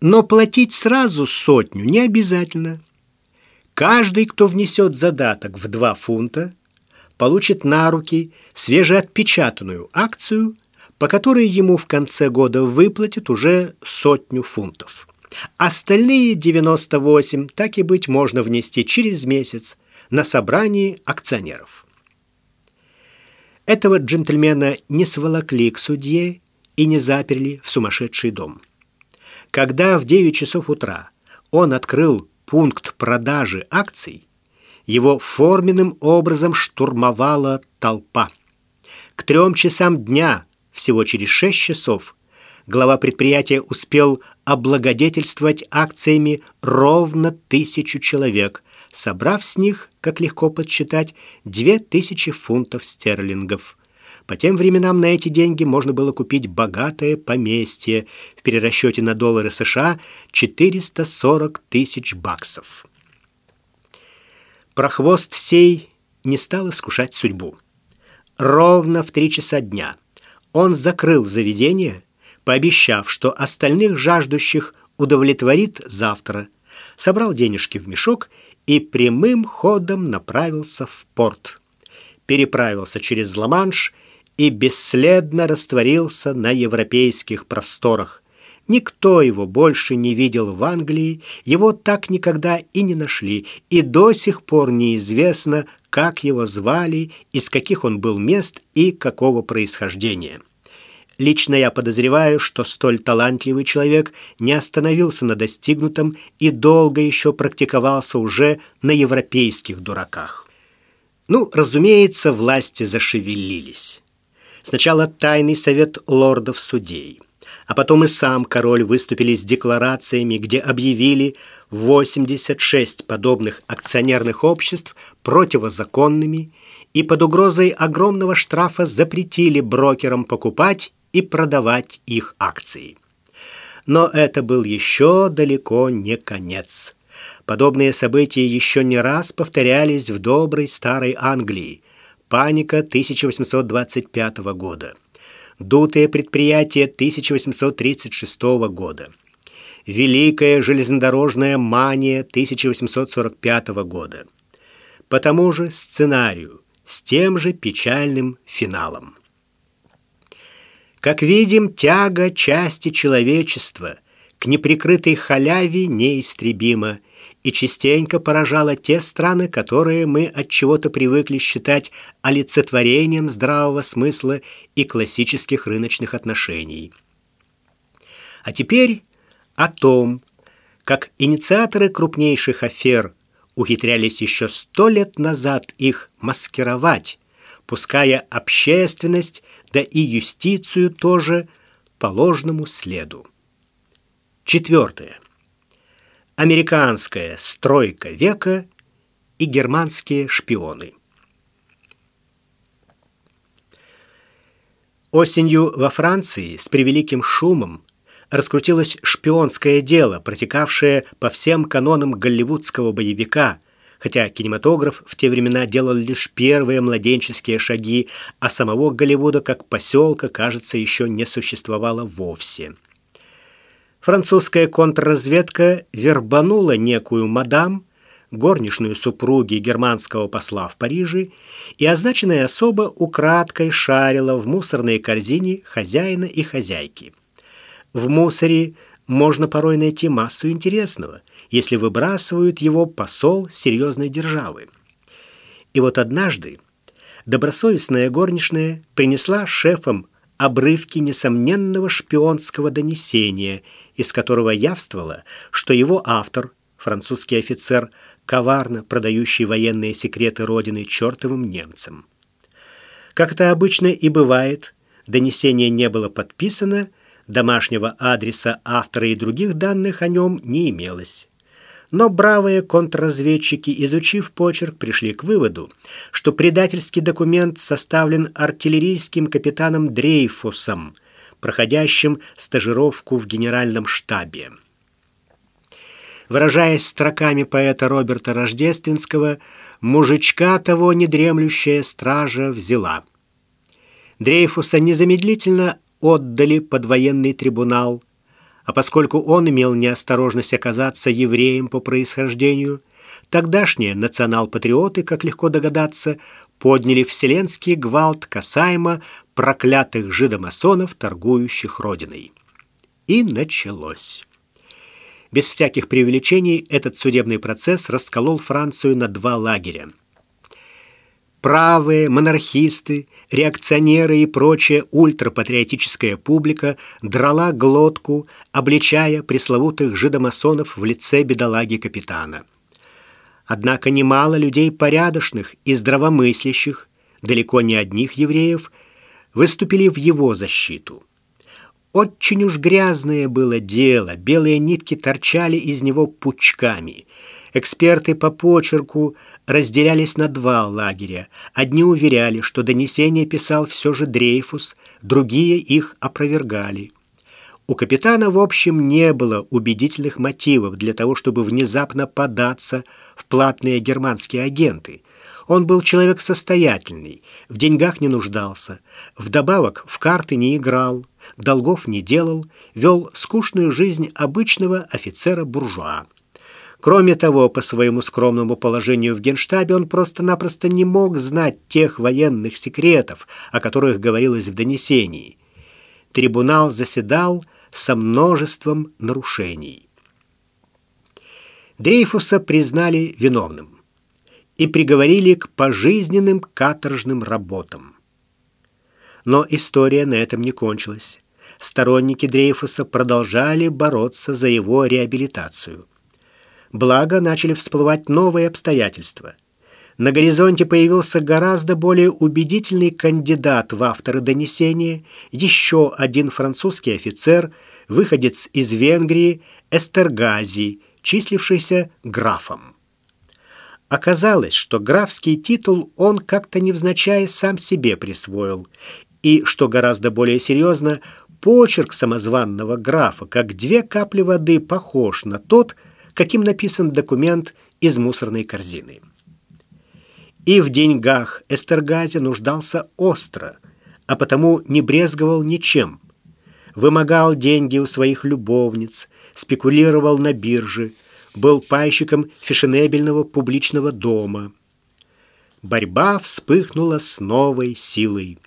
Но платить сразу сотню не обязательно. Каждый, кто внесет задаток в 2 фунта, получит на руки свежеотпечатанную акцию, по которой ему в конце года выплатят уже сотню фунтов. Остальные 98, так и быть, можно внести через месяц на собрании акционеров. Этого джентльмена не сволокли к судье и не заперли в сумасшедший дом. Когда в 9 часов утра он открыл пункт продажи акций, его форменным образом штурмовала толпа. К трем часам дня, всего через шесть часов, глава предприятия успел облагодетельствовать акциями ровно тысячу человек, собрав с них, как легко подсчитать, две тысячи фунтов стерлингов. По тем временам на эти деньги можно было купить богатое поместье, в перерасчете на доллары США 440 тысяч баксов. Прохвост сей не стал искушать судьбу. Ровно в три часа дня он закрыл заведение, пообещав, что остальных жаждущих удовлетворит завтра, собрал денежки в мешок и прямым ходом направился в порт. Переправился через Ла-Манш и бесследно растворился на европейских просторах. Никто его больше не видел в Англии, его так никогда и не нашли, и до сих пор неизвестно, как его звали, из каких он был мест и какого происхождения. Лично я подозреваю, что столь талантливый человек не остановился на достигнутом и долго еще практиковался уже на европейских дураках. Ну, разумеется, власти зашевелились. Сначала тайный совет лордов-судей, а потом и сам король выступили с декларациями, где объявили 86 подобных акционерных обществ противозаконными и под угрозой огромного штрафа запретили брокерам покупать и продавать их акции. Но это был еще далеко не конец. Подобные события еще не раз повторялись в доброй старой Англии. Паника 1825 года. Дутые предприятия 1836 года. Великая железнодорожная мания 1845 года. По тому же сценарию, с тем же печальным финалом. Как видим, тяга части человечества к неприкрытой халяве неистребима и частенько поражала те страны, которые мы от чего-то привыкли считать олицетворением здравого смысла и классических рыночных отношений. А теперь о том, как инициаторы крупнейших афер ухитрялись еще сто лет назад их маскировать, пуская общественность да и юстицию тоже по ложному следу. Четвертое. Американская стройка века и германские шпионы. Осенью во Франции с превеликим шумом раскрутилось шпионское дело, протекавшее по всем канонам голливудского боевика, хотя кинематограф в те времена делал лишь первые младенческие шаги, а самого Голливуда как поселка, кажется, еще не существовало вовсе. Французская контрразведка вербанула некую мадам, горничную супруги германского посла в Париже, и означенная особа украдкой шарила в мусорной корзине хозяина и хозяйки. В мусоре можно порой найти массу интересного – если выбрасывают его посол серьезной державы. И вот однажды добросовестная горничная принесла шефам обрывки несомненного шпионского донесения, из которого явствовало, что его автор, французский офицер, коварно продающий военные секреты родины чертовым немцам. Как это обычно и бывает, донесение не было подписано, домашнего адреса автора и других данных о нем не имелось но бравые контрразведчики, изучив почерк, пришли к выводу, что предательский документ составлен артиллерийским капитаном Дрейфусом, проходящим стажировку в генеральном штабе. Выражаясь строками поэта Роберта Рождественского, мужичка того недремлющая стража взяла. Дрейфуса незамедлительно отдали под военный трибунал, А поскольку он имел неосторожность оказаться евреем по происхождению, тогдашние национал-патриоты, как легко догадаться, подняли вселенский гвалт касаемо проклятых жидомасонов, торгующих родиной. И началось. Без всяких преувеличений этот судебный процесс расколол Францию на два лагеря. Правые, монархисты, реакционеры и прочая ультрапатриотическая публика драла глотку, обличая пресловутых жидомасонов в лице бедолаги-капитана. Однако немало людей порядочных и здравомыслящих, далеко не одних евреев, выступили в его защиту. Очень уж грязное было дело, белые нитки торчали из него пучками. Эксперты по почерку разделялись на два лагеря. Одни уверяли, что донесение писал все же Дрейфус, другие их опровергали. У капитана, в общем, не было убедительных мотивов для того, чтобы внезапно податься в платные германские агенты. Он был человек состоятельный, в деньгах не нуждался, вдобавок в карты не играл, долгов не делал, вел скучную жизнь обычного офицера-буржуа. Кроме того, по своему скромному положению в Генштабе он просто-напросто не мог знать тех военных секретов, о которых говорилось в донесении. Трибунал заседал со множеством нарушений. Дрейфуса признали виновным и приговорили к пожизненным каторжным работам. Но история на этом не кончилась. Сторонники Дрейфуса продолжали бороться за его реабилитацию. Благо начали всплывать новые обстоятельства. На горизонте появился гораздо более убедительный кандидат в авторы донесения, еще один французский офицер, выходец из Венгрии, Эстергази, числившийся графом. Оказалось, что графский титул он как-то невзначай сам себе присвоил и, что гораздо более серьезно, почерк самозванного графа, как две капли воды, похож на тот, каким написан документ из мусорной корзины. И в деньгах Эстергази нуждался остро, а потому не брезговал ничем. Вымогал деньги у своих любовниц, спекулировал на бирже, был пайщиком фешенебельного публичного дома. Борьба вспыхнула с новой силой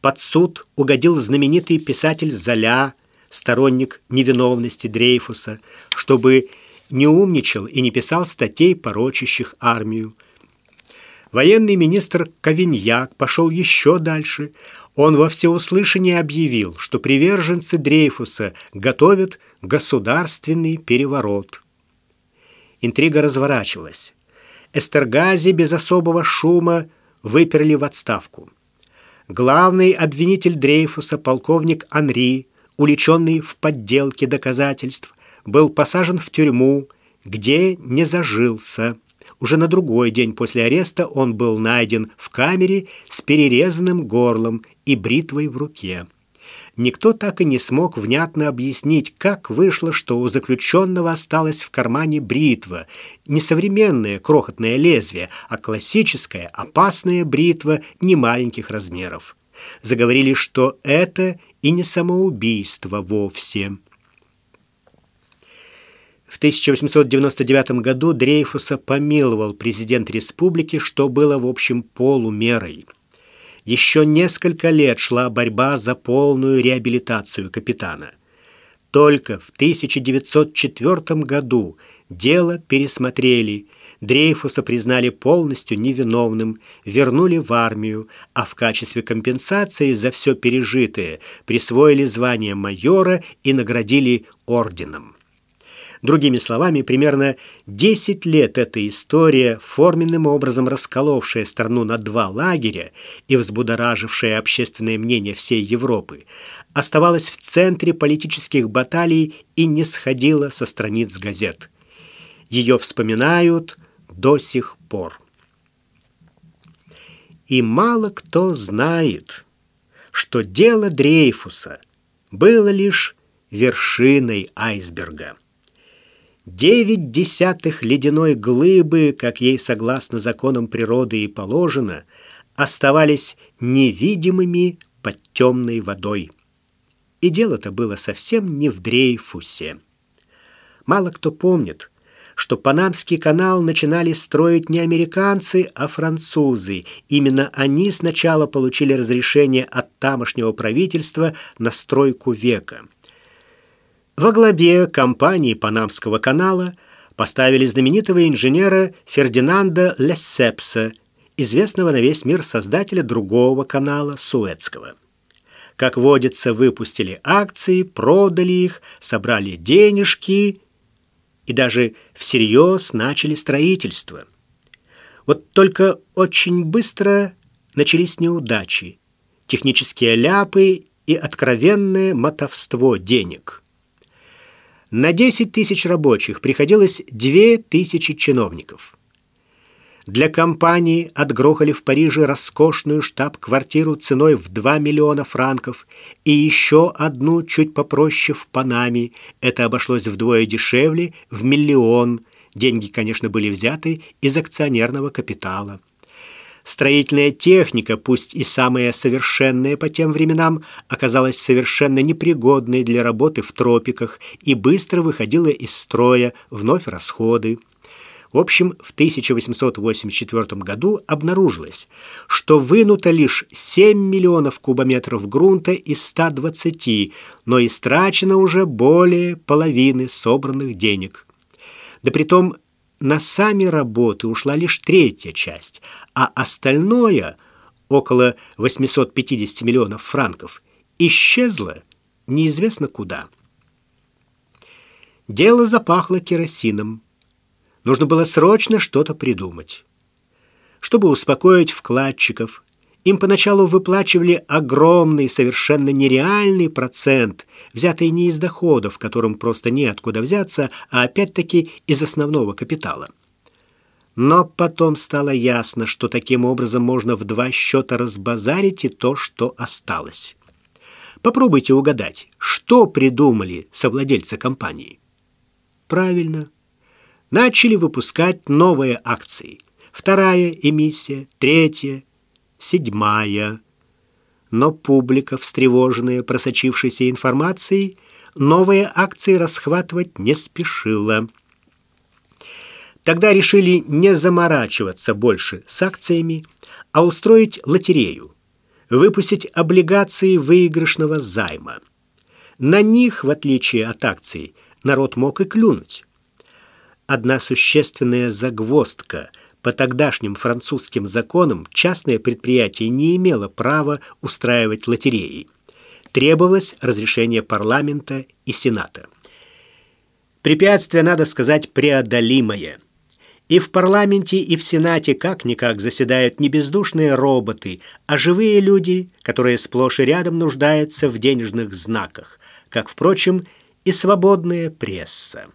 под суд угодил знаменитый писатель Золя, сторонник невиновности Дрейфуса, чтобы не умничал и не писал статей, порочащих армию. Военный министр Кавиньяк пошел еще дальше. Он во всеуслышание объявил, что приверженцы Дрейфуса готовят государственный переворот. Интрига разворачивалась. Эстергази без особого шума выперли в отставку. Главный обвинитель Дрейфуса, полковник Анри, уличенный в подделке доказательств, был посажен в тюрьму, где не зажился. Уже на другой день после ареста он был найден в камере с перерезанным горлом и бритвой в руке никто так и не смог внятно объяснить, как вышло, что у заключенного осталась в кармане бритва, не современное крохотное лезвие, а классическая опасная бритва немаленьких размеров. Заговорили, что это и не самоубийство вовсе. В 1899 году Дрейфуса помиловал президент республики, что было в общем полумерой – еще несколько лет шла борьба за полную реабилитацию капитана. Только в 1904 году дело пересмотрели, Дрейфуса признали полностью невиновным, вернули в армию, а в качестве компенсации за все пережитое присвоили звание майора и наградили орденом. Другими словами, примерно 10 лет эта история, форменным образом расколовшая страну на два лагеря и взбудоражившая общественное мнение всей Европы, оставалась в центре политических баталий и не сходила со страниц газет. Ее вспоминают до сих пор. И мало кто знает, что дело Дрейфуса было лишь вершиной айсберга. Девять десятых ледяной глыбы, как ей согласно законам природы и положено, оставались невидимыми под темной водой. И дело-то было совсем не в Дрейфусе. Мало кто помнит, что Панамский канал начинали строить не американцы, а французы. Именно они сначала получили разрешение от тамошнего правительства на стройку века. Во главе компании Панамского канала поставили знаменитого инженера Фердинанда Лессепса, известного на весь мир создателя другого канала Суэцкого. Как водится, выпустили акции, продали их, собрали денежки и даже всерьез начали строительство. Вот только очень быстро начались неудачи, технические ляпы и откровенное мотовство денег. На 10 тысяч рабочих приходилось 2 тысячи чиновников – для компании отгрохали в Париже роскошную штаб-квартиру ценой в 2 миллиона франков и еще одну чуть попроще в Панаме. Это обошлось вдвое дешевле, в миллион. Деньги, конечно, были взяты из акционерного капитала. Строительная техника, пусть и самая совершенная по тем временам, оказалась совершенно непригодной для работы в тропиках и быстро выходила из строя, вновь расходы. В общем, в 1884 году обнаружилось, что вынуто лишь 7 миллионов кубометров грунта из 120, но истрачено уже более половины собранных денег. Да притом на сами работы ушла лишь третья часть, а остальное, около 850 миллионов франков, исчезло неизвестно куда. Дело запахло керосином. Нужно было срочно что-то придумать. Чтобы успокоить вкладчиков, им поначалу выплачивали огромный, совершенно нереальный процент, взятый не из доходов, которым просто неоткуда взяться, а опять-таки из основного капитала. Но потом стало ясно, что таким образом можно в два счета разбазарить и то, что осталось. Попробуйте угадать, что придумали совладельцы компании. Правильно, начали выпускать новые акции. Вторая эмиссия, третья, седьмая. Но публика, встревоженная просочившейся информацией, новые акции расхватывать не спешила. Тогда решили не заморачиваться больше с акциями, а устроить лотерею, выпустить облигации выигрышного займа. На них, в отличие от акций, народ мог и клюнуть одна существенная загвоздка. По тогдашним французским законам частное предприятие не имело права устраивать лотереи. Требовалось разрешение парламента и сената. Препятствие, надо сказать, преодолимое. И в парламенте, и в сенате как-никак заседают не бездушные роботы, а живые люди, которые сплошь и рядом нуждаются в денежных знаках, как, впрочем, и свободная пресса.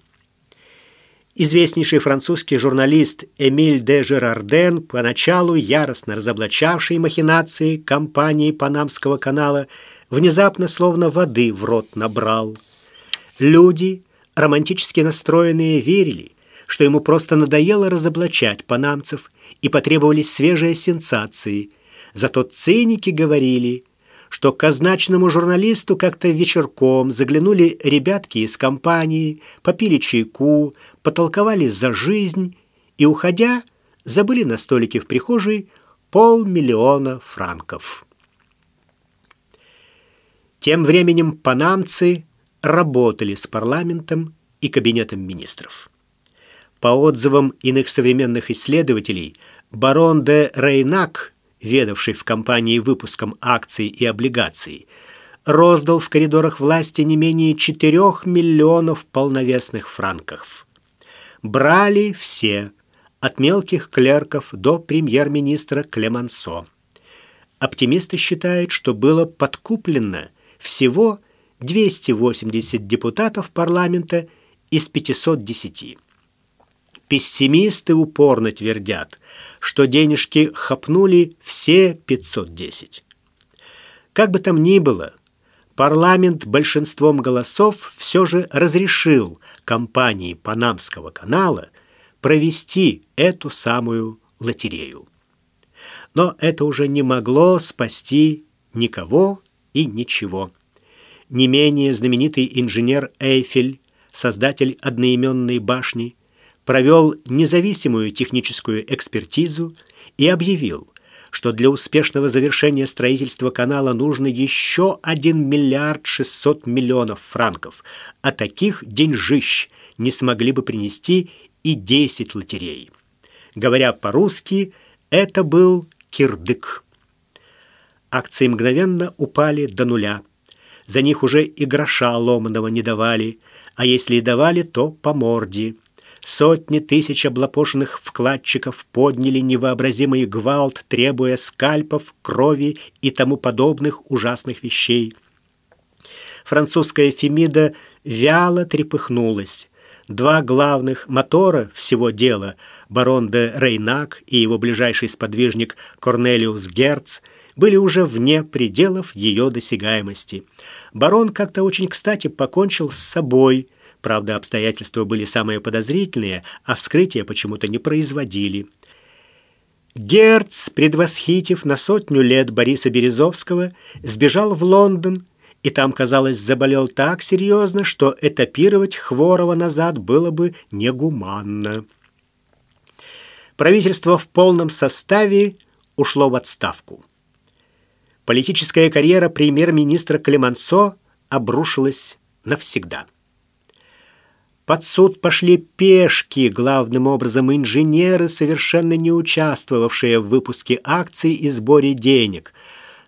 Известнейший французский журналист Эмиль де Жерарден, поначалу яростно разоблачавший махинации компании Панамского канала, внезапно словно воды в рот набрал. Люди, романтически настроенные, верили, что ему просто надоело разоблачать панамцев и потребовались свежие сенсации. Зато циники говорили – что к означенному журналисту как-то вечерком заглянули ребятки из компании, попили чайку, потолковали за жизнь и, уходя, забыли на столике в прихожей полмиллиона франков. Тем временем панамцы работали с парламентом и кабинетом министров. По отзывам иных современных исследователей, барон де Рейнак, ведавший в компании выпуском акций и облигаций, роздал в коридорах власти не менее 4 миллионов полновесных франков брали все, от мелких клерков до премьер-министра Клемансо. Оптимисты считают, что было подкуплено всего 280 депутатов парламента из 510. Пессимисты упорно твердят, что денежки хапнули все 510. Как бы там ни было, парламент большинством голосов все же разрешил компании Панамского канала провести эту самую лотерею. Но это уже не могло спасти никого и ничего. не менее знаменитый инженер Эйфель, создатель одноименной башни, провел независимую техническую экспертизу и объявил, что для успешного завершения строительства канала нужно еще 1 миллиард 600 миллионов франков, а таких деньжищ не смогли бы принести и 10 лотерей. Говоря по-русски, это был кирдык. Акции мгновенно упали до нуля. За них уже и гроша ломаного не давали, а если и давали, то по морде. Сотни тысяч облапошенных вкладчиков подняли невообразимый гвалт, требуя скальпов, крови и тому подобных ужасных вещей. Французская Фемида вяло трепыхнулась. Два главных мотора всего дела, барон де Рейнак и его ближайший сподвижник Корнелиус Герц, были уже вне пределов ее досягаемости. Барон как-то очень кстати покончил с собой. Правда, обстоятельства были самые подозрительные, а вскрытия почему-то не производили. Герц, предвосхитив на сотню лет Бориса Березовского, сбежал в Лондон, и там, казалось, заболел так серьезно, что этапировать Хворова назад было бы негуманно. Правительство в полном составе ушло в отставку. Политическая карьера премьер-министра Клемансо обрушилась навсегда. Под суд пошли пешки, главным образом инженеры, совершенно не участвовавшие в выпуске акций и сборе денег.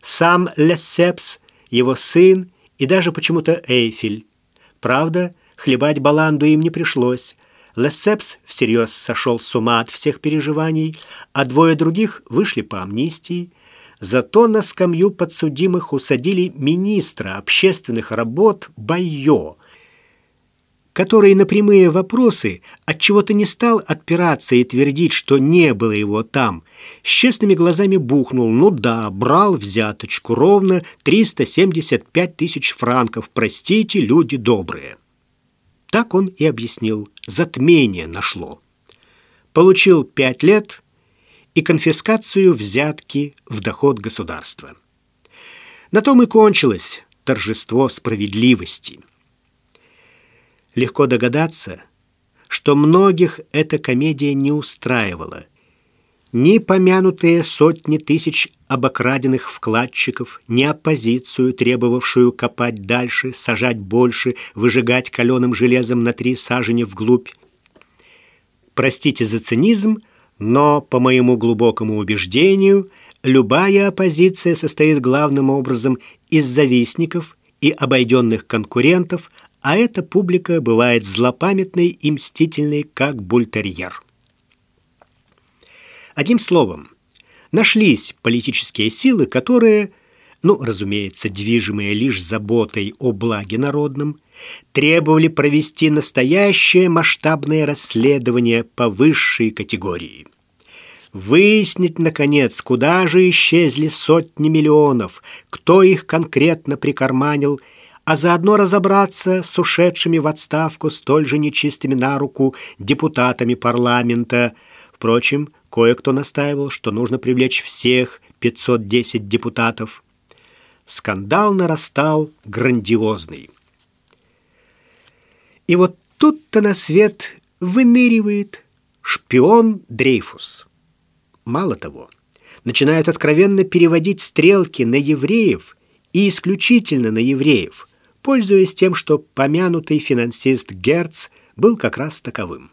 Сам Лесепс – его сын и даже почему-то Эйфель. Правда, хлебать баланду им не пришлось. Лесепс всерьез сошел с ума от всех переживаний, а двое других вышли по амнистии. Зато на скамью подсудимых усадили министра общественных работ Байо – который на прямые вопросы от чего то не стал отпираться и твердить, что не было его там, с честными глазами бухнул, ну да, брал взяточку, ровно 375 тысяч франков, простите, люди добрые. Так он и объяснил, затмение нашло. Получил пять лет и конфискацию взятки в доход государства. На том и кончилось торжество справедливости – Легко догадаться, что многих эта комедия не устраивала. Ни помянутые сотни тысяч обокраденных вкладчиков, ни оппозицию, требовавшую копать дальше, сажать больше, выжигать каленым железом на три сажени вглубь. Простите за цинизм, но, по моему глубокому убеждению, любая оппозиция состоит главным образом из завистников и обойденных конкурентов, а эта публика бывает злопамятной и мстительной, как бультерьер. Одним словом, нашлись политические силы, которые, ну, разумеется, движимые лишь заботой о благе народном, требовали провести настоящее масштабное расследование по высшей категории. Выяснить, наконец, куда же исчезли сотни миллионов, кто их конкретно прикарманил – а заодно разобраться с ушедшими в отставку столь же нечистыми на руку депутатами парламента. Впрочем, кое-кто настаивал, что нужно привлечь всех 510 депутатов. Скандал нарастал грандиозный. И вот тут-то на свет выныривает шпион Дрейфус. Мало того, начинает откровенно переводить стрелки на евреев и исключительно на евреев, пользуясь тем, что помянутый финансист Герц был как раз таковым.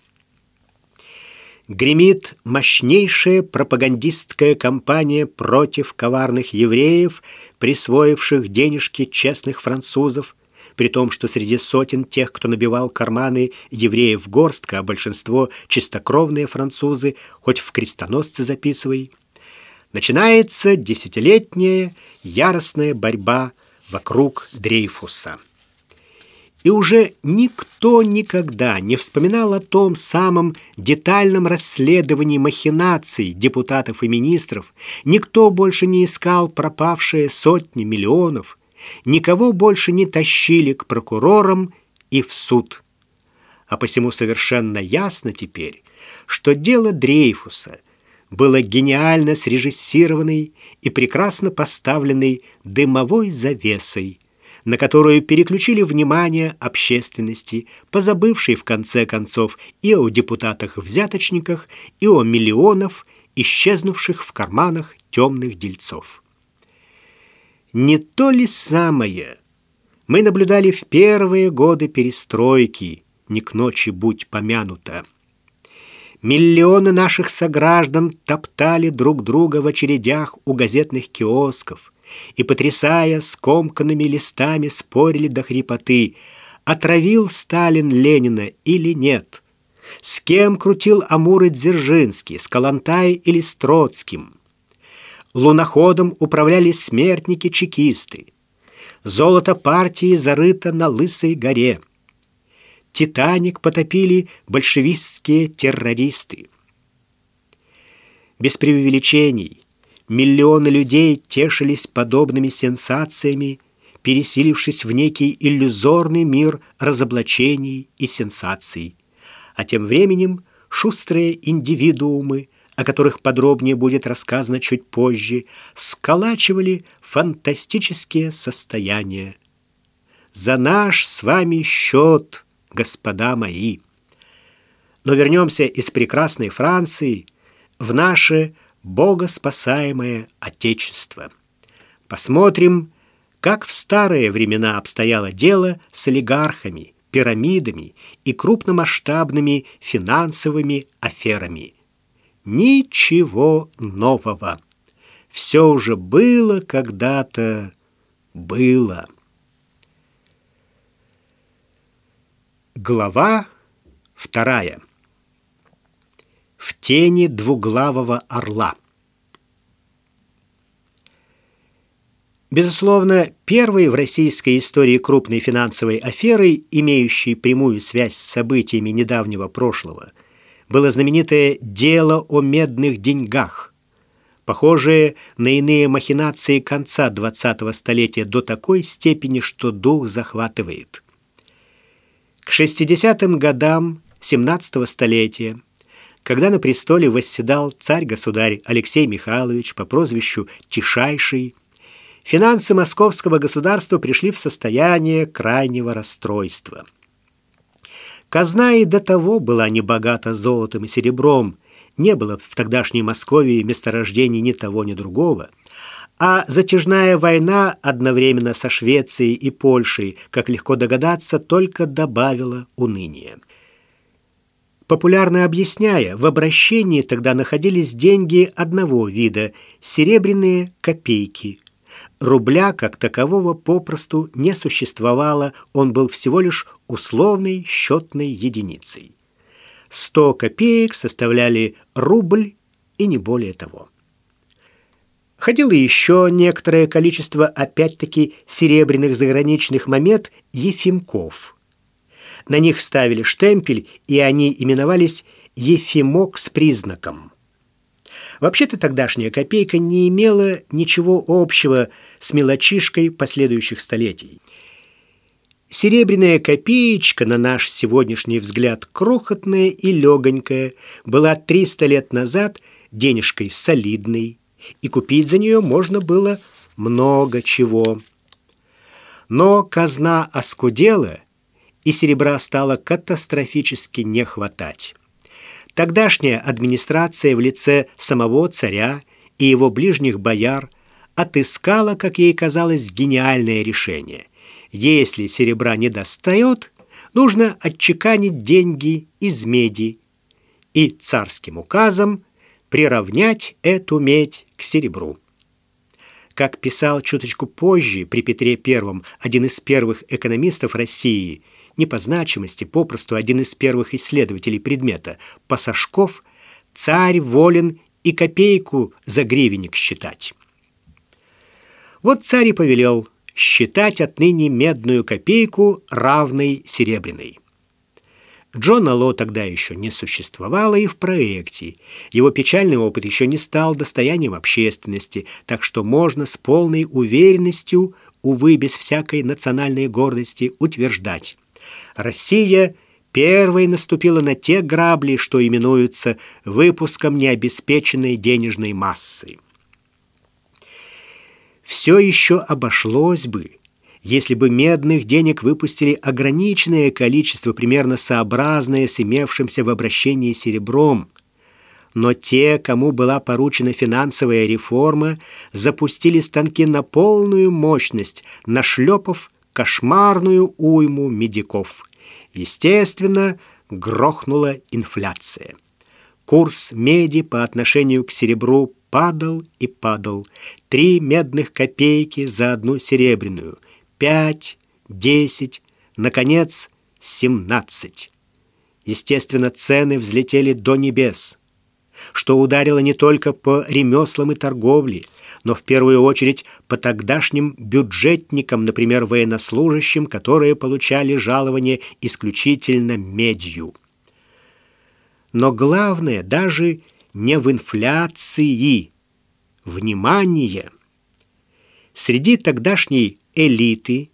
Гремит мощнейшая пропагандистская кампания против коварных евреев, присвоивших денежки честных французов, при том, что среди сотен тех, кто набивал карманы евреев горстка, а большинство чистокровные французы, хоть в крестоносцы записывай, начинается десятилетняя яростная борьба вокруг Дрейфуса. И уже никто никогда не вспоминал о том самом детальном расследовании махинаций депутатов и министров, никто больше не искал пропавшие сотни миллионов, никого больше не тащили к прокурорам и в суд. А посему совершенно ясно теперь, что дело Дрейфуса было гениально срежиссированной и прекрасно поставленной дымовой завесой, на которую переключили внимание общественности, позабывшей в конце концов и о депутатах-взяточниках, и о миллионов, исчезнувших в карманах темных дельцов. Не то ли самое мы наблюдали в первые годы перестройки, не к ночи будь помянуто. Миллионы наших сограждан топтали друг друга в очередях у газетных киосков и, потрясая скомканными листами, спорили до хрипоты, отравил Сталин Ленина или нет, с кем крутил Амуры Дзержинский, с Калантай или с Троцким. Луноходом управляли смертники-чекисты. Золото партии зарыто на Лысой горе. «Титаник» потопили большевистские террористы. Без преувеличений миллионы людей тешились подобными сенсациями, пересилившись в некий иллюзорный мир разоблачений и сенсаций. А тем временем шустрые индивидуумы, о которых подробнее будет рассказано чуть позже, сколачивали фантастические состояния. За наш с вами счет – господа мои. Но вернемся из прекрасной Франции в наше богоспасаемое Отечество. Посмотрим, как в старые времена обстояло дело с олигархами, пирамидами и крупномасштабными финансовыми аферами. Ничего нового. Все уже было когда-то, было. Глава вторая. В тени двуглавого орла. Безусловно, первой в российской истории крупной финансовой аферой, имеющей прямую связь с событиями недавнего прошлого, было знаменитое «Дело о медных деньгах», похожее на иные махинации конца 20-го столетия до такой степени, что дух захватывает. К 60-м годам 17-го столетия, когда на престоле восседал царь-государь Алексей Михайлович по прозвищу Тишайший, финансы московского государства пришли в состояние крайнего расстройства. Казна и до того была небогата золотом и серебром, не было в тогдашней Москве месторождений ни того, ни другого – а затяжная война одновременно со Швецией и Польшей, как легко догадаться, только добавила уныния. Популярно объясняя, в обращении тогда находились деньги одного вида – серебряные копейки. Рубля как такового попросту не существовало, он был всего лишь условной счетной единицей. Сто копеек составляли рубль и не более того. Ходило еще некоторое количество, опять-таки, серебряных заграничных монет Ефимков. На них ставили штемпель, и они именовались «Ефимок с признаком». Вообще-то тогдашняя копейка не имела ничего общего с мелочишкой последующих столетий. Серебряная копеечка, на наш сегодняшний взгляд крохотная и легонькая, была 300 лет назад денежкой солидной, и купить за нее можно было много чего. Но казна оскудела, и серебра стало катастрофически не хватать. Тогдашняя администрация в лице самого царя и его ближних бояр отыскала, как ей казалось, гениальное решение. Если серебра не достает, нужно отчеканить деньги из меди и царским указом приравнять эту медь к серебру. Как писал чуточку позже при Петре I один из первых экономистов России, не по значимости, попросту один из первых исследователей предмета, Пасашков, царь волен и копейку за гривенник считать. Вот царь и повелел считать отныне медную копейку равной серебряной. Джона Ло тогда еще не существовало и в проекте. Его печальный опыт еще не стал достоянием общественности, так что можно с полной уверенностью, увы, без всякой национальной гордости, утверждать. Россия первой наступила на те грабли, что именуются выпуском необеспеченной денежной массы. Все еще обошлось бы, если бы медных денег выпустили ограниченное количество, примерно сообразное с имевшимся в обращении серебром. Но те, кому была поручена финансовая реформа, запустили станки на полную мощность, нашлепав кошмарную уйму медиков. Естественно, грохнула инфляция. Курс меди по отношению к серебру падал и падал. Три медных копейки за одну серебряную пять, десять, наконец, семнадцать. Естественно, цены взлетели до небес, что ударило не только по ремеслам и торговле, но в первую очередь по тогдашним бюджетникам, например, военнослужащим, которые получали жалование исключительно медью. Но главное даже не в инфляции. Внимание! Среди тогдашней элиты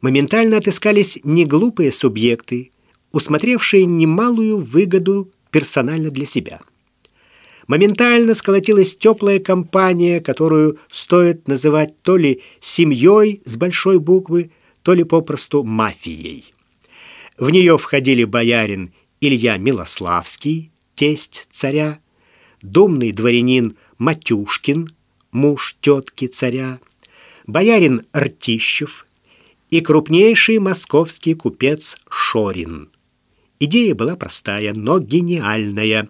моментально отыскались неглупые субъекты, усмотревшие немалую выгоду персонально для себя. Моментально сколотилась теплая компания, которую стоит называть то ли семьей с большой буквы, то ли попросту мафией. В нее входили боярин Илья Милославский, тесть царя, думный дворянин Матюшкин, муж тетки царя, боярин Ртищев и крупнейший московский купец Шорин. Идея была простая, но гениальная.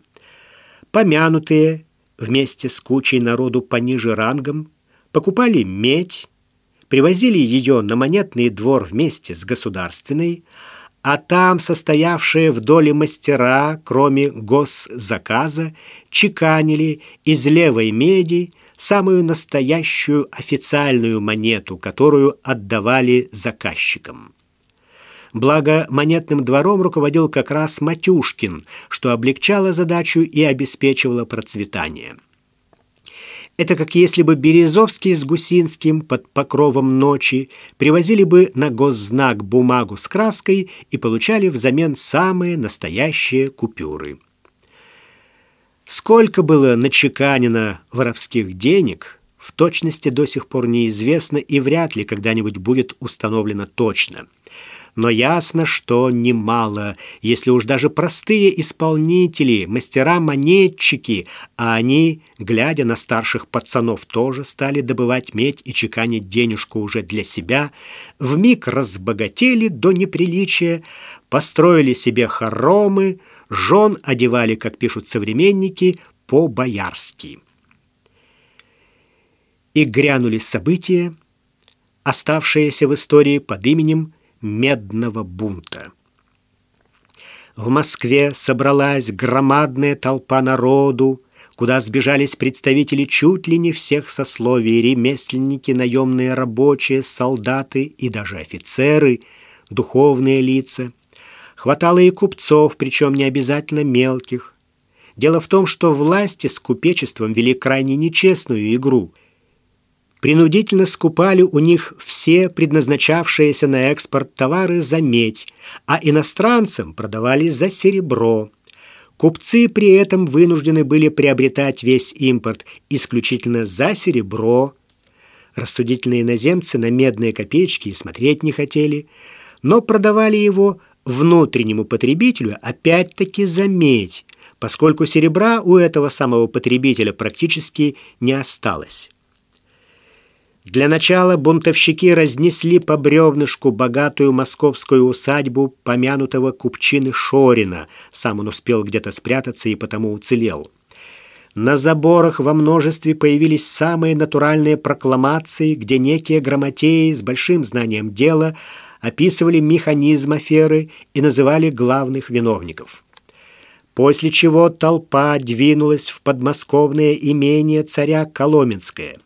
Помянутые вместе с кучей народу пониже рангом покупали медь, привозили ее на монетный двор вместе с государственной, а там состоявшие в доле мастера, кроме госзаказа, чеканили из левой меди самую настоящую официальную монету, которую отдавали заказчикам. Благо, монетным двором руководил как раз Матюшкин, что облегчало задачу и обеспечивало процветание. Это как если бы Березовский с Гусинским под покровом ночи привозили бы на госзнак бумагу с краской и получали взамен самые настоящие купюры. Сколько было начеканено воровских денег, в точности до сих пор неизвестно и вряд ли когда-нибудь будет установлено точно. Но ясно, что немало, если уж даже простые исполнители, мастера-монетчики, а они, глядя на старших пацанов, тоже стали добывать медь и чеканить денежку уже для себя, вмиг разбогатели до неприличия, построили себе хоромы, жен одевали, как пишут современники, по-боярски. И грянули события, оставшиеся в истории под именем Медного бунта. В Москве собралась громадная толпа народу, куда сбежались представители чуть ли не всех сословий, ремесленники, наемные рабочие, солдаты и даже офицеры, духовные лица – Хватало и купцов, причем не обязательно мелких. Дело в том, что власти с купечеством вели крайне нечестную игру. Принудительно скупали у них все предназначавшиеся на экспорт товары за медь, а иностранцам продавали за серебро. Купцы при этом вынуждены были приобретать весь импорт исключительно за серебро. Рассудительные иноземцы на медные копеечки смотреть не хотели, но продавали его внутреннему потребителю опять-таки заметь, поскольку серебра у этого самого потребителя практически не осталось. Для начала бунтовщики разнесли по бревнышку богатую московскую усадьбу помянутого купчины Шорина. Сам он успел где-то спрятаться и потому уцелел. На заборах во множестве появились самые натуральные прокламации, где некие грамотеи с большим знанием дела – описывали механизм аферы и называли главных виновников. После чего толпа двинулась в подмосковное имение царя Коломенское,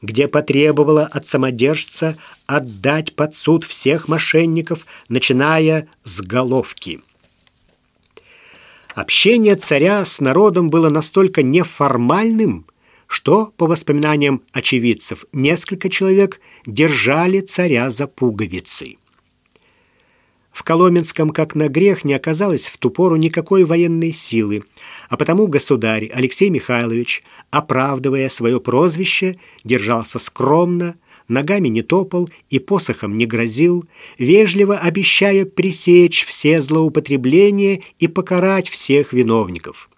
где потребовала от самодержца отдать под суд всех мошенников, начиная с головки. Общение царя с народом было настолько неформальным, что, по воспоминаниям очевидцев, несколько человек держали царя за пуговицы. В Коломенском, как на грех, не оказалось в ту пору никакой военной силы, а потому государь Алексей Михайлович, оправдывая свое прозвище, держался скромно, ногами не топал и посохом не грозил, вежливо обещая пресечь все злоупотребления и покарать всех виновников.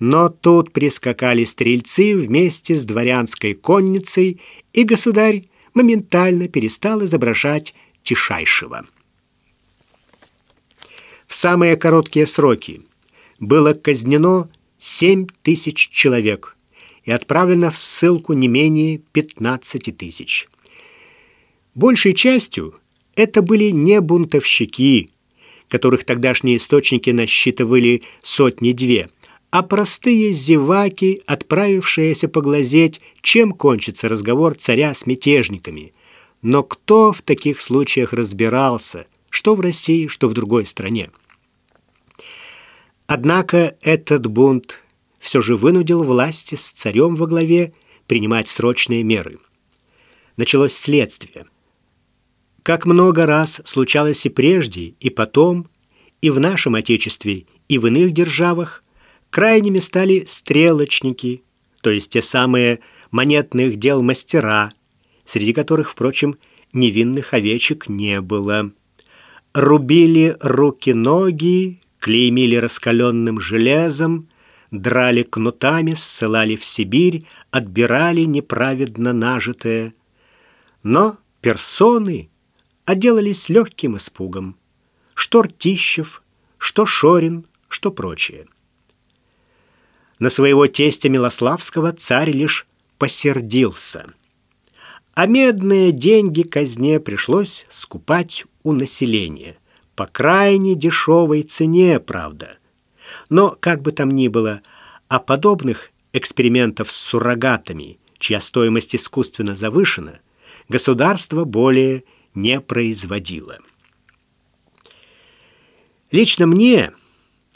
Но тут прискакали стрельцы вместе с дворянской конницей, и государь моментально перестал изображать Тишайшего. В самые короткие сроки было казнено 7 тысяч человек и отправлено в ссылку не менее 15 тысяч. Большей частью это были не бунтовщики, которых тогдашние источники насчитывали сотни-две, а простые зеваки, отправившиеся поглазеть, чем кончится разговор царя с мятежниками. Но кто в таких случаях разбирался, что в России, что в другой стране? Однако этот бунт все же вынудил власти с царем во главе принимать срочные меры. Началось следствие. Как много раз случалось и прежде, и потом, и в нашем Отечестве, и в иных державах, крайними стали стрелочники, то есть те самые монетных дел мастера, среди которых, впрочем, невинных овечек не было. Рубили руки-ноги, клеймили раскаленным железом, драли кнутами, ссылали в Сибирь, отбирали неправедно нажитое. Но персоны отделались легким испугом. Что Ртищев, что Шорин, что прочее. На своего тестя Милославского царь лишь посердился. А медные деньги казне пришлось скупать у населения – по крайне дешевой цене, правда. Но, как бы там ни было, о подобных экспериментов с суррогатами, чья стоимость искусственно завышена, государство более не производило. Лично мне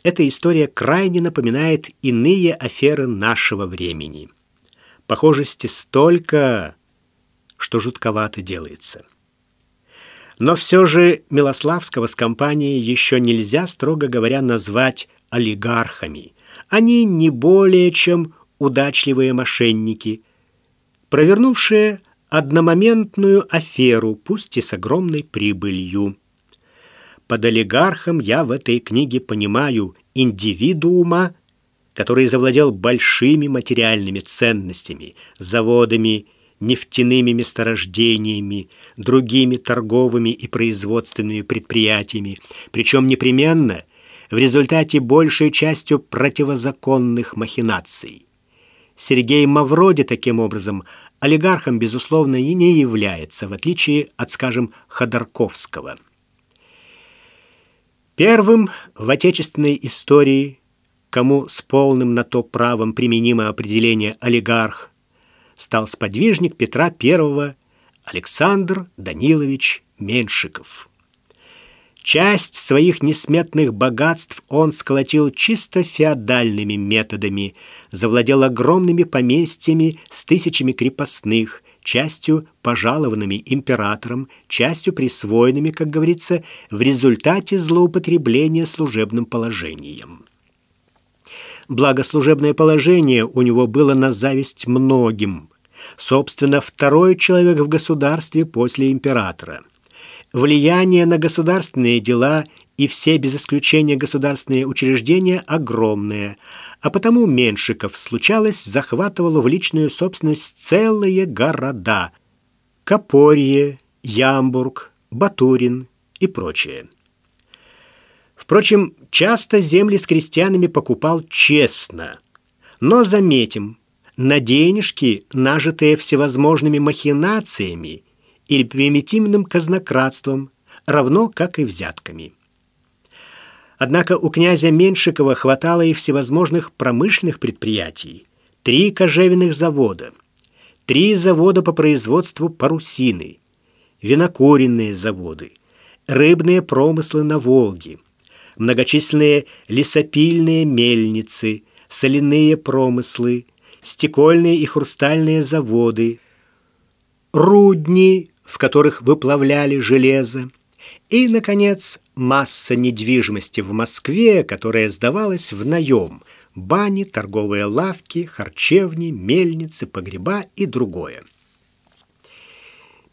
эта история крайне напоминает иные аферы нашего времени. Похожести столько, что жутковато делается. Но все же Милославского с компанией еще нельзя, строго говоря, назвать олигархами. Они не более чем удачливые мошенники, провернувшие одномоментную аферу, пусть и с огромной прибылью. Под олигархом я в этой книге понимаю индивидуума, который завладел большими материальными ценностями, заводами, нефтяными месторождениями, другими торговыми и производственными предприятиями, причем непременно в результате большей частью противозаконных махинаций. Сергей Мавроди таким образом олигархом, безусловно, и не является, в отличие от, скажем, Ходорковского. Первым в отечественной истории, кому с полным на то правом применимо определение «олигарх», стал сподвижник Петра I Александр Данилович Меншиков. Часть своих несметных богатств он сколотил чисто феодальными методами, завладел огромными поместьями с тысячами крепостных, частью пожалованными императором, частью присвоенными, как говорится, в результате злоупотребления служебным положением. Благослужебное положение у него было на зависть многим. Собственно, второй человек в государстве после императора. Влияние на государственные дела и все без исключения государственные учреждения огромное, а потому Меншиков случалось захватывал в личную собственность целые города – Копорье, Ямбург, Батурин и прочее. Впрочем, часто земли с крестьянами покупал честно. Но заметим, на денежки, нажитые всевозможными махинациями или примитивным казнократством, равно как и взятками. Однако у князя Меншикова хватало и всевозможных промышленных предприятий, три кожевенных завода, три завода по производству парусины, винокуренные заводы, рыбные промыслы на Волге – многочисленные лесопильные мельницы, соляные промыслы, стекольные и хрустальные заводы, рудни, в которых выплавляли железо, и, наконец, масса недвижимости в Москве, которая сдавалась в наем, бани, торговые лавки, харчевни, мельницы, погреба и другое.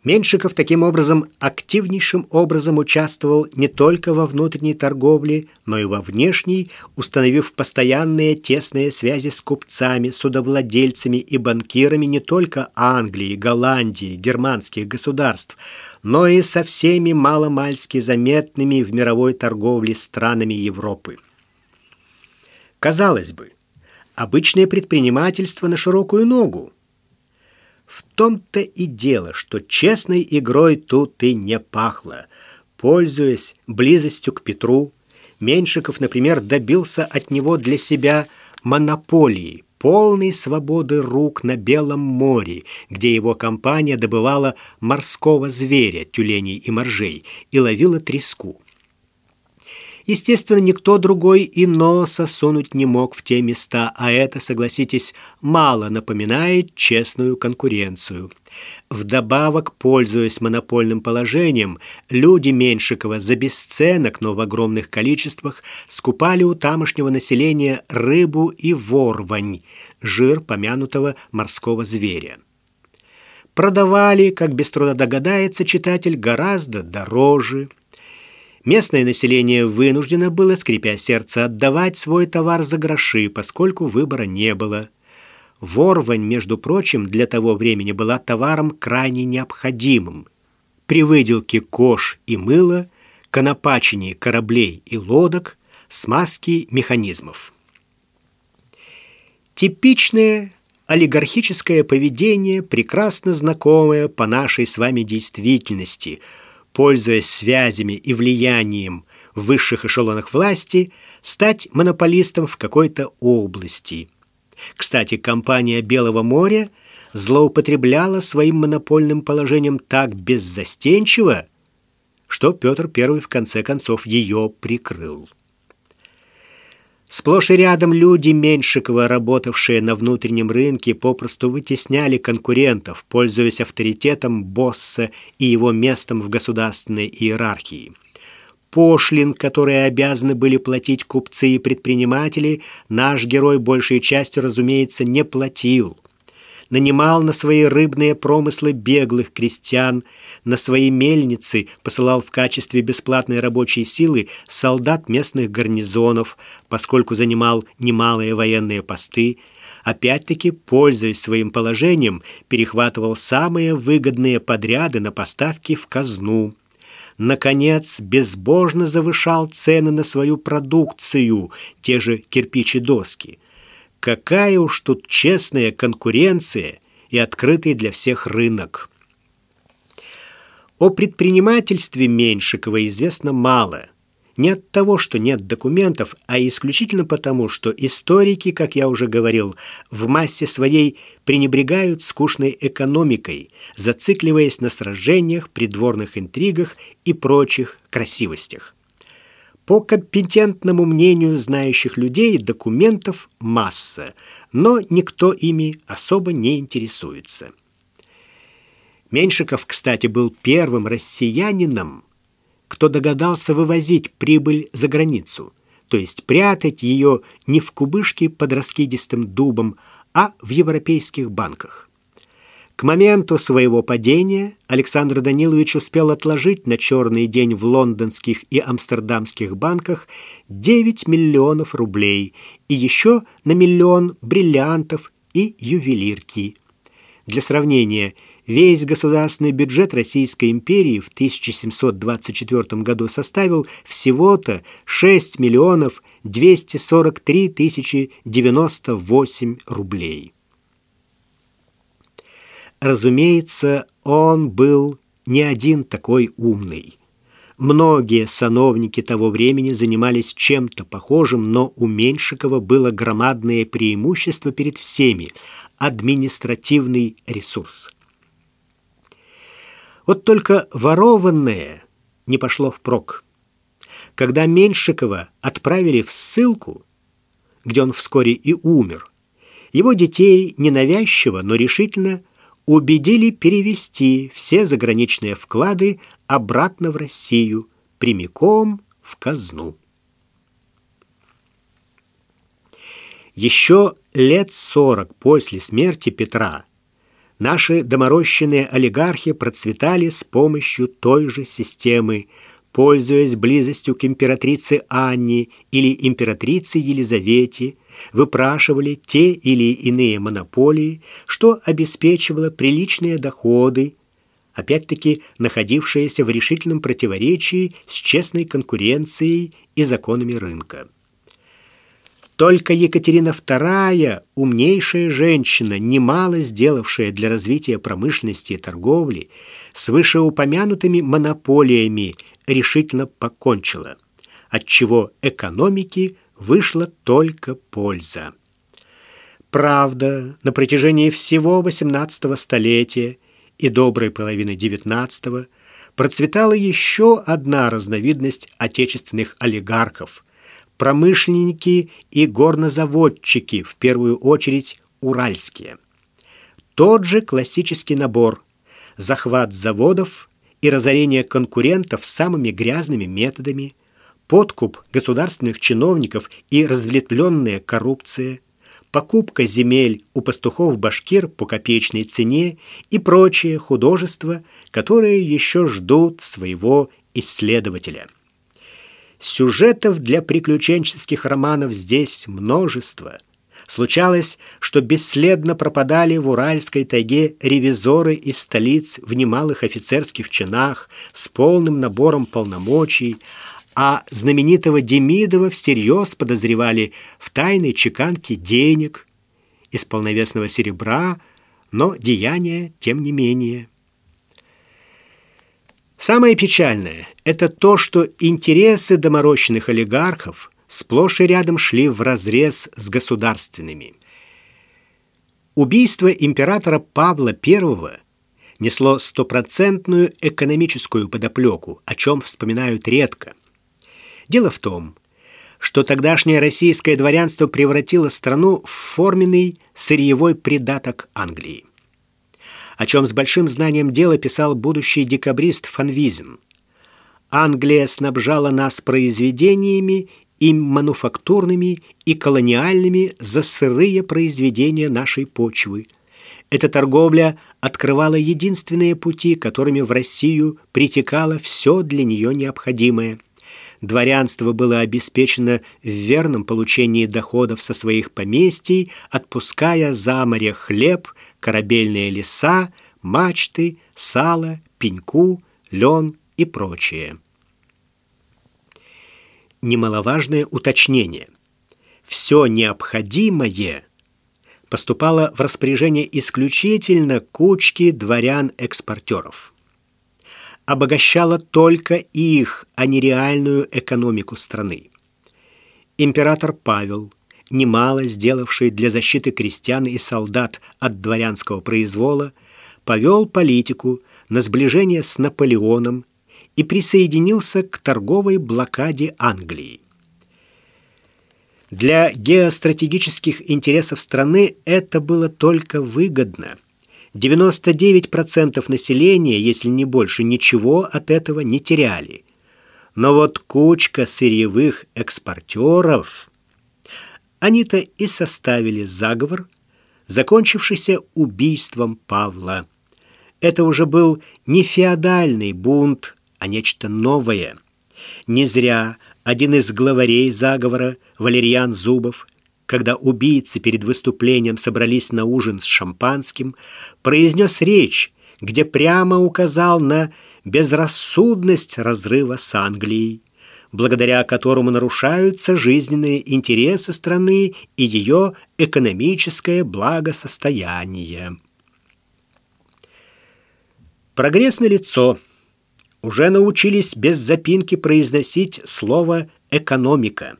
Меньшиков таким образом активнейшим образом участвовал не только во внутренней торговле, но и во внешней, установив постоянные тесные связи с купцами, судовладельцами и банкирами не только Англии, Голландии, германских государств, но и со всеми маломальски заметными в мировой торговле странами Европы. Казалось бы, обычное предпринимательство на широкую ногу, в том-то и дело, что честной игрой тут и не пахло. Пользуясь близостью к Петру, Меньшиков, например, добился от него для себя монополии, полной свободы рук на Белом море, где его компания добывала морского зверя, тюленей и моржей, и ловила треску. Естественно, никто другой и носа сунуть не мог в те места, а это, согласитесь, мало напоминает честную конкуренцию. Вдобавок, пользуясь монопольным положением, люди Меньшикова за бесценок, но в огромных количествах, скупали у тамошнего населения рыбу и ворвань, жир помянутого морского зверя. Продавали, как без труда догадается читатель, гораздо дороже – Местное население вынуждено было, скрипя сердце, отдавать свой товар за гроши, поскольку выбора не было. Ворвань, между прочим, для того времени была товаром крайне необходимым. При выделке кож и мыла, конопачении кораблей и лодок, смазки механизмов. Типичное олигархическое поведение, прекрасно знакомое по нашей с вами действительности – пользуясь связями и влиянием в высших эшелонах власти, стать монополистом в какой-то области. Кстати, компания Белого моря злоупотребляла своим монопольным положением так беззастенчиво, что Петр I в конце концов ее прикрыл. Сплошь и рядом люди Меньшикова, работавшие на внутреннем рынке, попросту вытесняли конкурентов, пользуясь авторитетом босса и его местом в государственной иерархии. Пошлин, которые обязаны были платить купцы и предприниматели, наш герой большей частью, разумеется, не платил нанимал на свои рыбные промыслы беглых крестьян, на свои мельницы посылал в качестве бесплатной рабочей силы солдат местных гарнизонов, поскольку занимал немалые военные посты, опять-таки, пользуясь своим положением, перехватывал самые выгодные подряды на поставки в казну. Наконец, безбожно завышал цены на свою продукцию, те же кирпичи доски – Какая уж тут честная конкуренция и открытый для всех рынок. О предпринимательстве Меньшикова известно мало. Не от того, что нет документов, а исключительно потому, что историки, как я уже говорил, в массе своей пренебрегают скучной экономикой, зацикливаясь на сражениях, придворных интригах и прочих красивостях. По компетентному мнению знающих людей документов масса, но никто ими особо не интересуется. Меньшиков, кстати, был первым россиянином, кто догадался вывозить прибыль за границу, то есть прятать ее не в кубышке под раскидистым дубом, а в европейских банках. К моменту своего падения Александр Данилович успел отложить на черный день в лондонских и амстердамских банках 9 миллионов рублей и еще на миллион бриллиантов и ювелирки. Для сравнения, весь государственный бюджет Российской империи в 1724 году составил всего-то 6 миллионов 243 тысячи 98 рублей. Разумеется, он был не один такой умный. Многие сановники того времени занимались чем-то похожим, но у Меньшикова было громадное преимущество перед всеми – административный ресурс. Вот только ворованное не пошло впрок. Когда Меньшикова отправили в ссылку, где он вскоре и умер, его детей ненавязчиво, но решительно – убедили перевести все заграничные вклады обратно в Россию, прямиком в казну. Еще лет сорок после смерти Петра наши доморощенные олигархи процветали с помощью той же системы, пользуясь близостью к императрице Анне или императрице Елизавете, выпрашивали те или иные монополии, что обеспечивало приличные доходы, опять-таки находившиеся в решительном противоречии с честной конкуренцией и законами рынка. Только Екатерина II, умнейшая женщина, немало сделавшая для развития промышленности и торговли, с вышеупомянутыми монополиями решительно покончила, отчего экономике вышла только польза. Правда, на протяжении всего XVIII столетия и доброй половины XIX процветала еще одна разновидность отечественных олигархов – промышленники и горнозаводчики, в первую очередь уральские. Тот же классический набор – захват заводов и разорение конкурентов самыми грязными методами, подкуп государственных чиновников и разветвленная коррупция, покупка земель у пастухов-башкир по копеечной цене и прочие художества, которые еще ждут своего исследователя. Сюжетов для приключенческих романов здесь множество – Случалось, что бесследно пропадали в Уральской тайге ревизоры из столиц в немалых офицерских чинах с полным набором полномочий, а знаменитого Демидова всерьез подозревали в тайной чеканке денег из полновесного серебра, но деяния тем не менее. Самое печальное – это то, что интересы доморощенных олигархов – сплошь и рядом шли вразрез с государственными. Убийство императора Павла I несло стопроцентную экономическую подоплеку, о чем вспоминают редко. Дело в том, что тогдашнее российское дворянство превратило страну в форменный сырьевой придаток Англии. О чем с большим знанием дела писал будущий декабрист Фанвизин. Англия снабжала нас произведениями и мануфактурными, и колониальными за сырые произведения нашей почвы. Эта торговля открывала единственные пути, которыми в Россию притекало все для нее необходимое. Дворянство было обеспечено в верном получении доходов со своих поместий, отпуская за море хлеб, корабельные леса, мачты, сало, пеньку, лен и прочее немаловажное уточнение. Все необходимое поступало в распоряжение исключительно кучки дворян-экспортеров. Обогащало только их, а не реальную экономику страны. Император Павел, немало сделавший для защиты крестьян и солдат от дворянского произвола, повел политику на сближение с Наполеоном и присоединился к торговой блокаде Англии. Для геостратегических интересов страны это было только выгодно. 99% населения, если не больше, ничего от этого не теряли. Но вот кучка сырьевых экспортеров, они-то и составили заговор, закончившийся убийством Павла. Это уже был не феодальный бунт а нечто новое. Не зря один из главарей заговора, Валерьян Зубов, когда убийцы перед выступлением собрались на ужин с шампанским, произнес речь, где прямо указал на безрассудность разрыва с Англией, благодаря которому нарушаются жизненные интересы страны и ее экономическое благосостояние. Прогресс на лицо – уже научились без запинки произносить слово «экономика».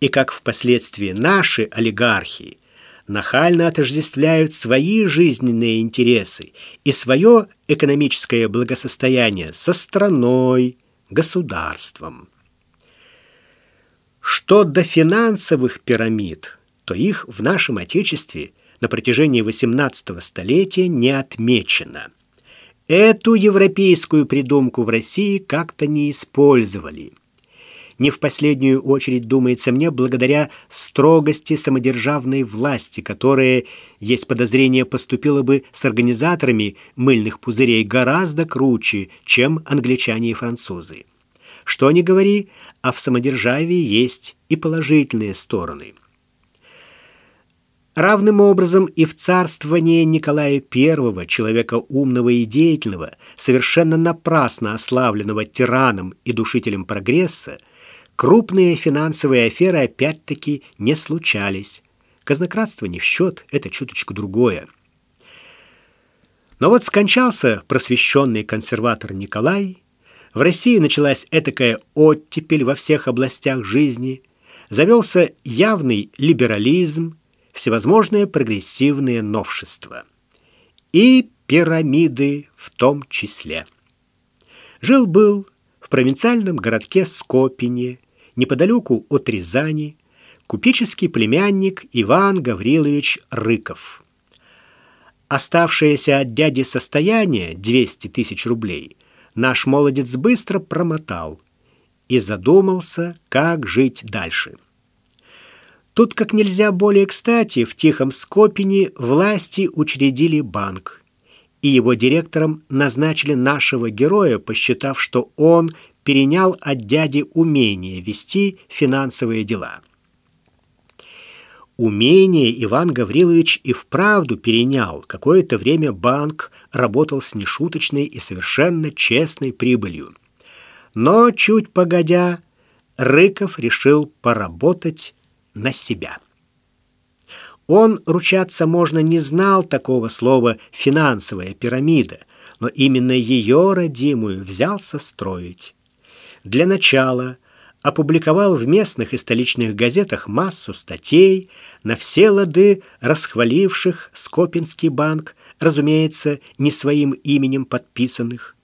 И как впоследствии наши олигархи нахально отождествляют свои жизненные интересы и свое экономическое благосостояние со страной, государством. Что до финансовых пирамид, то их в нашем Отечестве на протяжении XVIII столетия не отмечено – Эту европейскую придумку в России как-то не использовали. Не в последнюю очередь, думается мне, благодаря строгости самодержавной власти, которая, есть подозрение, поступила бы с организаторами мыльных пузырей гораздо круче, чем англичане и французы. Что ни говори, а в самодержавии есть и положительные стороны. Равным образом и в царствовании Николая I, человека умного и деятельного, совершенно напрасно ославленного тираном и душителем прогресса, крупные финансовые аферы опять-таки не случались. Казнократство не в счет, это чуточку другое. Но вот скончался просвещенный консерватор Николай, в России началась этакая оттепель во всех областях жизни, завелся явный либерализм, всевозможные прогрессивные новшества. И пирамиды в том числе. Жил-был в провинциальном городке Скопине, неподалеку от Рязани, купеческий племянник Иван Гаврилович Рыков. Оставшееся от дяди состояние 200 тысяч рублей наш молодец быстро промотал и задумался, как жить дальше. Тут как нельзя более кстати в Тихом Скопине власти учредили банк, и его директором назначили нашего героя, посчитав, что он перенял от дяди умение вести финансовые дела. Умение Иван Гаврилович и вправду перенял. Какое-то время банк работал с нешуточной и совершенно честной прибылью. Но чуть погодя, Рыков решил поработать на себя. Он, ручаться можно, не знал такого слова «финансовая пирамида», но именно ее родимую взялся строить. Для начала опубликовал в местных и столичных газетах массу статей, на все лады расхваливших Скопинский банк, разумеется, не своим именем подписанных.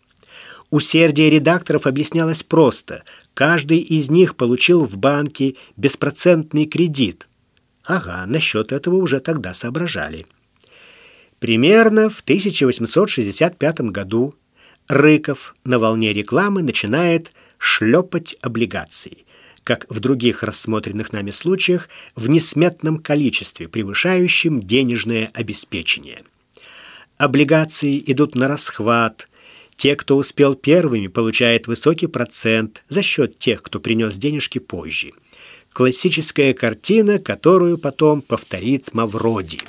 Усердие редакторов объяснялось просто. Каждый из них получил в банке беспроцентный кредит. Ага, насчет этого уже тогда соображали. Примерно в 1865 году Рыков на волне рекламы начинает шлепать облигации, как в других рассмотренных нами случаях, в несметном количестве, превышающем денежное обеспечение. Облигации идут на расхват – те, кто успел первыми, получают высокий процент за счет тех, кто принес денежки позже. Классическая картина, которую потом повторит Мавроди.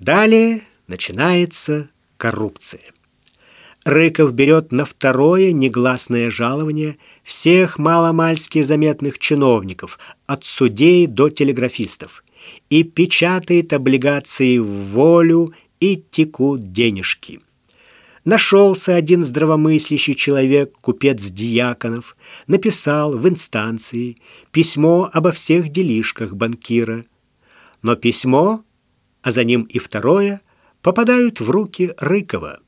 Далее начинается коррупция. Рыков берет на второе негласное жалование всех маломальски заметных чиновников, от судей до телеграфистов, и печатает облигации в волю, и текут денежки. Нашелся один здравомыслящий человек, купец Дьяконов, написал в инстанции письмо обо всех делишках банкира. Но письмо, а за ним и второе, попадают в руки Рыкова.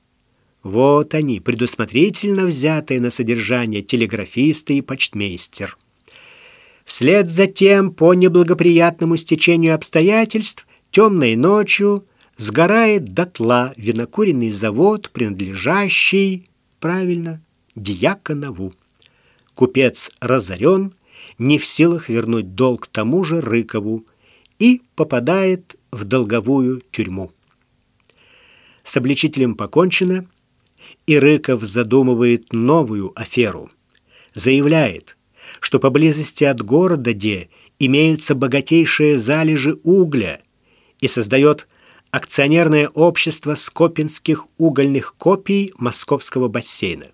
Вот они, предусмотрительно взятые на содержание телеграфисты и почтмейстер. Вслед за тем, по неблагоприятному стечению обстоятельств, темной ночью сгорает дотла винокуренный завод, принадлежащий, правильно, Дьяконову. Купец разорен, не в силах вернуть долг тому же Рыкову и попадает в долговую тюрьму. С обличителем покончено, и Рыков задумывает новую аферу. Заявляет, что поблизости от города, где имеются богатейшие залежи угля, и создает акционерное общество Скопинских угольных копий Московского бассейна.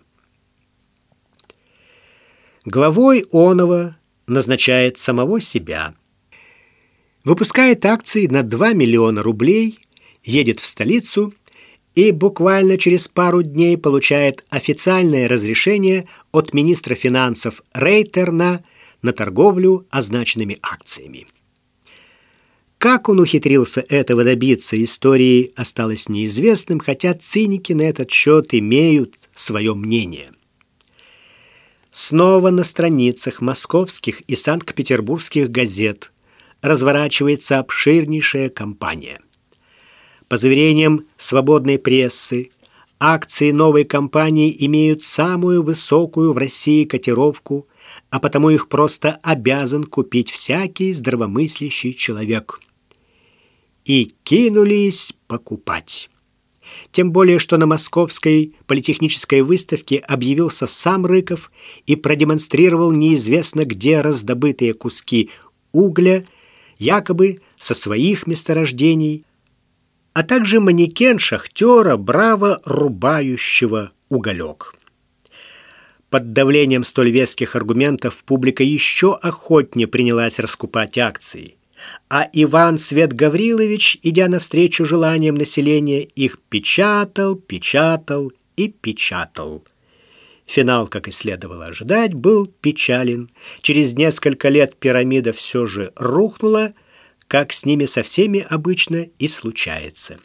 Главой Онова назначает самого себя. Выпускает акции на 2 миллиона рублей, едет в столицу и буквально через пару дней получает официальное разрешение от министра финансов Рейтерна на торговлю означенными акциями. Как он ухитрился этого добиться, истории осталось неизвестным, хотя циники на этот счет имеют свое мнение. Снова на страницах московских и санкт-петербургских газет разворачивается обширнейшая кампания. По заверениям свободной прессы, акции новой компании имеют самую высокую в России котировку, а потому их просто обязан купить всякий здравомыслящий человек. И кинулись покупать. Тем более, что на Московской политехнической выставке объявился сам Рыков и продемонстрировал неизвестно где раздобытые куски угля, якобы со своих месторождений, а также манекен шахтера, браво рубающего уголек. Под давлением столь веских аргументов публика еще охотнее принялась раскупать акции – а Иван Свет Гаврилович, идя навстречу желаниям населения, их печатал, печатал и печатал. Финал, как и следовало ожидать, был печален. Через несколько лет пирамида все же рухнула, как с ними со всеми обычно и случается.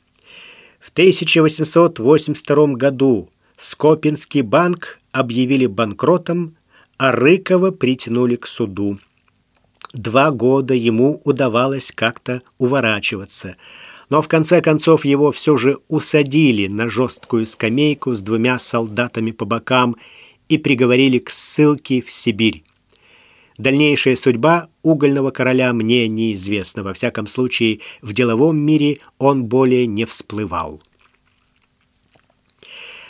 В 1882 году Скопинский банк объявили банкротом, а Рыкова притянули к суду. Два года ему удавалось как-то уворачиваться, но в конце концов его все же усадили на жесткую скамейку с двумя солдатами по бокам и приговорили к ссылке в Сибирь. Дальнейшая судьба угольного короля мне неизвестна. Во всяком случае, в деловом мире он более не всплывал.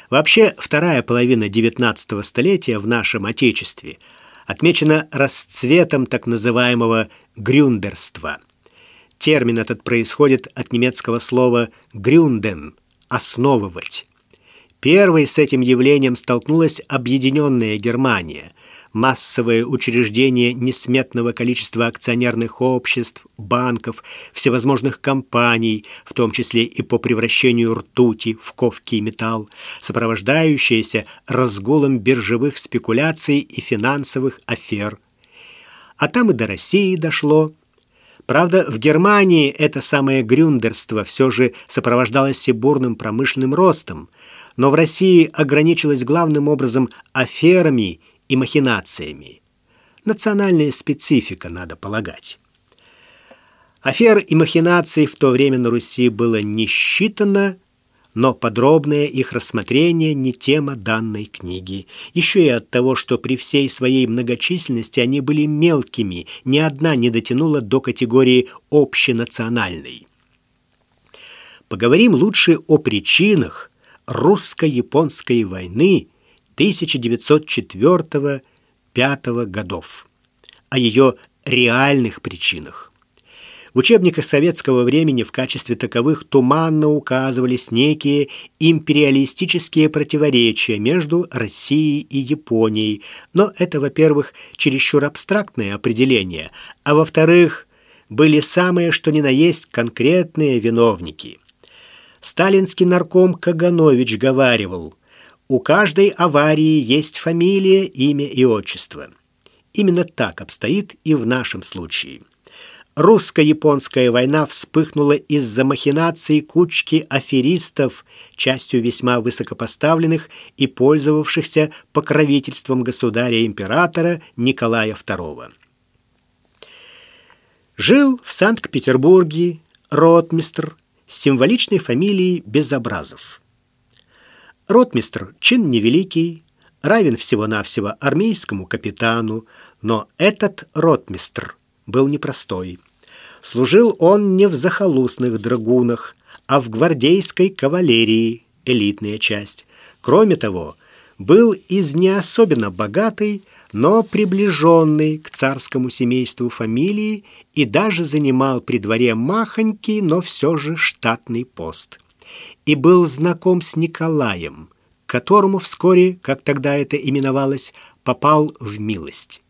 Вообще, вторая половина XIX столетия в нашем Отечестве – отмечена расцветом так называемого грюндерства. Термин этот происходит от немецкого слова «грюнден» – «основывать». Первой с этим явлением столкнулась объединенная Германия, массовое учреждение несметного количества акционерных обществ, банков, всевозможных компаний, в том числе и по превращению ртути в ковки и металл, сопровождающееся разгулом биржевых спекуляций и финансовых афер. А там и до России дошло. Правда, в Германии это самое грюндерство все же сопровождалось и бурным промышленным ростом, но в России ограничилось главным образом аферами и махинациями. Национальная специфика, надо полагать. Афер и махинаций в то время на Руси было не считано, но подробное их рассмотрение не тема данной книги. Еще и от того, что при всей своей многочисленности они были мелкими, ни одна не дотянула до категории общенациональной. Поговорим лучше о причинах русско-японской войны – 1904-1905 годов, о ее реальных причинах. В учебниках советского времени в качестве таковых туманно указывались некие империалистические противоречия между Россией и Японией, но это, во-первых, чересчур абстрактное определение, а во-вторых, были самые что ни на есть конкретные виновники. Сталинский нарком Каганович говаривал – у каждой аварии есть фамилия, имя и отчество. Именно так обстоит и в нашем случае. Русско-японская война вспыхнула из-за махинаций кучки аферистов, частью весьма высокопоставленных и пользовавшихся покровительством государя-императора Николая II. Жил в Санкт-Петербурге ротмистр с символичной фамилией Безобразов. Ротмистр – чин невеликий, равен всего-навсего армейскому капитану, но этот ротмистр был непростой. Служил он не в захолустных драгунах, а в гвардейской кавалерии, элитная часть. Кроме того, был из не особенно богатой, но приближенной к царскому семейству фамилии и даже занимал при дворе махонький, но все же штатный пост и был знаком с Николаем, которому вскоре, как тогда это именовалось, попал в милость.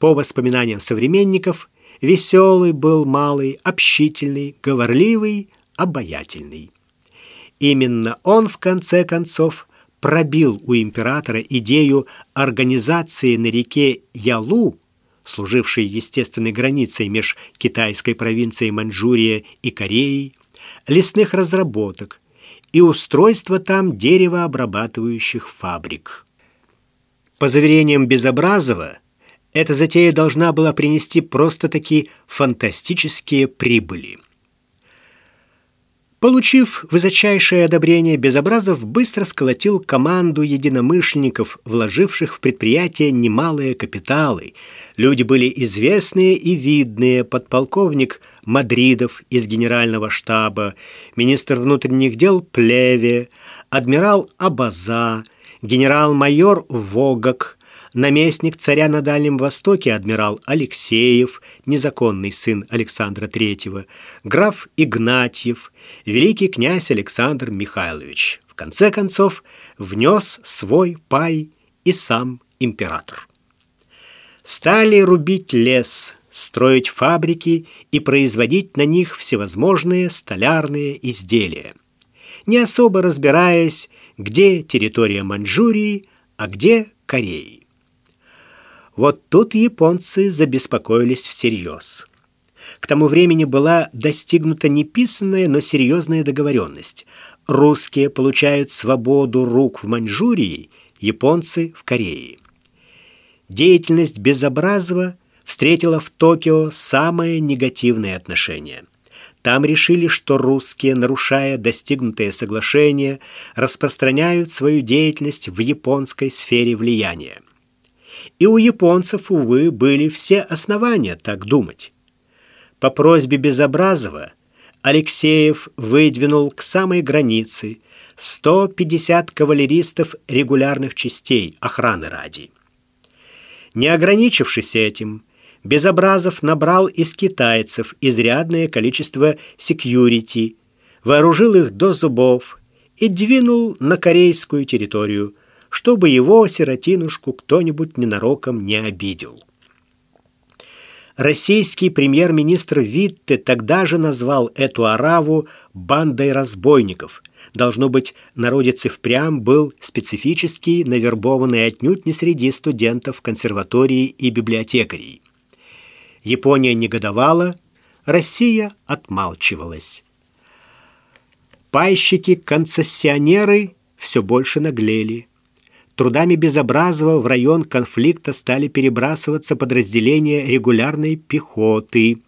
По воспоминаниям современников, веселый был малый, общительный, говорливый, обаятельный. Именно он, в конце концов, пробил у императора идею организации на реке Ялу, служившей естественной границей меж китайской провинцией Маньчжурия и Кореей, лесных разработок и устройство там деревообрабатывающих фабрик. По заверениям Безобразова, эта затея должна была принести просто-таки фантастические прибыли. Получив высочайшее одобрение, Безобразов быстро сколотил команду единомышленников, вложивших в предприятие немалые капиталы. Люди были известные и видные, подполковник Мадридов из генерального штаба, министр внутренних дел Плеве, адмирал Абаза, генерал-майор Вогак, наместник царя на Дальнем Востоке адмирал Алексеев, незаконный сын Александра III, граф Игнатьев, великий князь Александр Михайлович. В конце концов, внес свой пай и сам император. Стали рубить лес, строить фабрики и производить на них всевозможные столярные изделия, не особо разбираясь, где территория Маньчжурии, а где Кореи. Вот тут японцы забеспокоились всерьез. К тому времени была достигнута неписанная, но серьезная договоренность. Русские получают свободу рук в Маньчжурии, японцы в Корее. Деятельность Безобразова встретила в Токио самое негативное отношение. Там решили, что русские, нарушая достигнутое соглашение, распространяют свою деятельность в японской сфере влияния. И у японцев, увы, были все основания так думать. По просьбе Безобразова Алексеев выдвинул к самой границе 150 кавалеристов регулярных частей охраны ради. Не ограничившись этим, Безобразов набрал из китайцев изрядное количество секьюрити, вооружил их до зубов и двинул на корейскую территорию – чтобы его, сиротинушку, кто-нибудь ненароком не обидел. Российский премьер-министр Витте тогда же назвал эту араву бандой разбойников. Должно быть, народец и впрямь был специфический, навербованный отнюдь не среди студентов консерватории и библиотекарей. Япония негодовала, Россия отмалчивалась. Пайщики-концессионеры все больше наглели. Трудами Безобразова в район конфликта стали перебрасываться подразделения регулярной пехоты.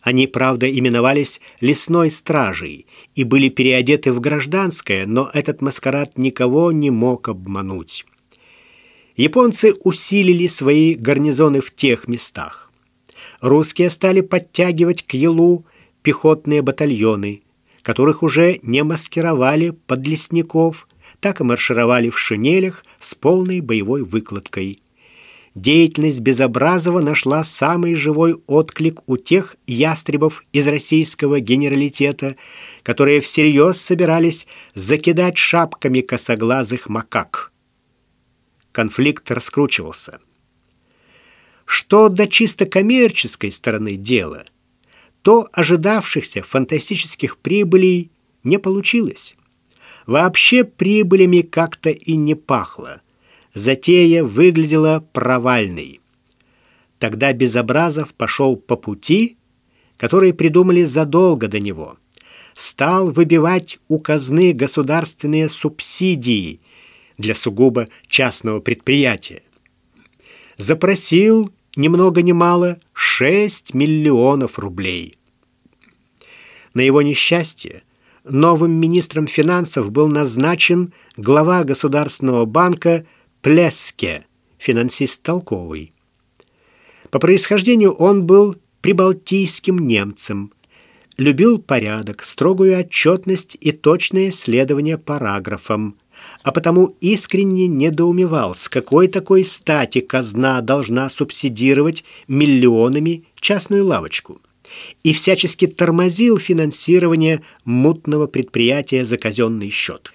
Они, правда, именовались «лесной стражей» и были переодеты в гражданское, но этот маскарад никого не мог обмануть. Японцы усилили свои гарнизоны в тех местах. Русские стали подтягивать к Елу пехотные батальоны, которых уже не маскировали под лесников, так и маршировали в шинелях с полной боевой выкладкой. Деятельность Безобразова нашла самый живой отклик у тех ястребов из российского генералитета, которые всерьез собирались закидать шапками косоглазых макак. Конфликт раскручивался. Что до чисто коммерческой стороны дела, то ожидавшихся фантастических прибылей не получилось. Вообще прибылями как-то и не пахло. Затея выглядела провальной. Тогда Безобразов пошел по пути, который придумали задолго до него. Стал выбивать у казны государственные субсидии для сугубо частного предприятия. Запросил ни много ни мало 6 миллионов рублей. На его несчастье новым министром финансов был назначен глава Государственного банка Плеске, финансист толковый. По происхождению он был прибалтийским немцем, любил порядок, строгую отчетность и точное следование параграфам, а потому искренне недоумевал, с какой такой стати казна должна субсидировать миллионами частную лавочку и всячески тормозил финансирование мутного предприятия за казенный счет.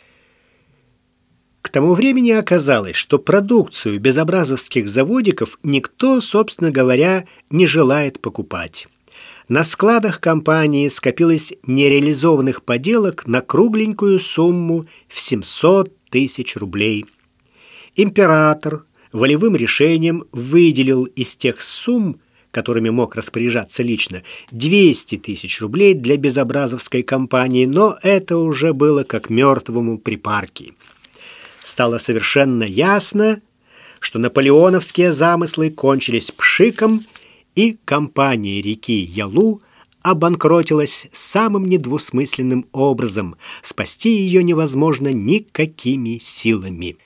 К тому времени оказалось, что продукцию безобразовских заводиков никто, собственно говоря, не желает покупать. На складах компании скопилось нереализованных поделок на кругленькую сумму в 700 тысяч рублей. Император волевым решением выделил из тех сумм которыми мог распоряжаться лично, 200 тысяч рублей для безобразовской компании, но это уже было как мертвому припарки. Стало совершенно ясно, что наполеоновские замыслы кончились пшиком, и компания реки Ялу обанкротилась самым недвусмысленным образом. Спасти ее невозможно никакими силами.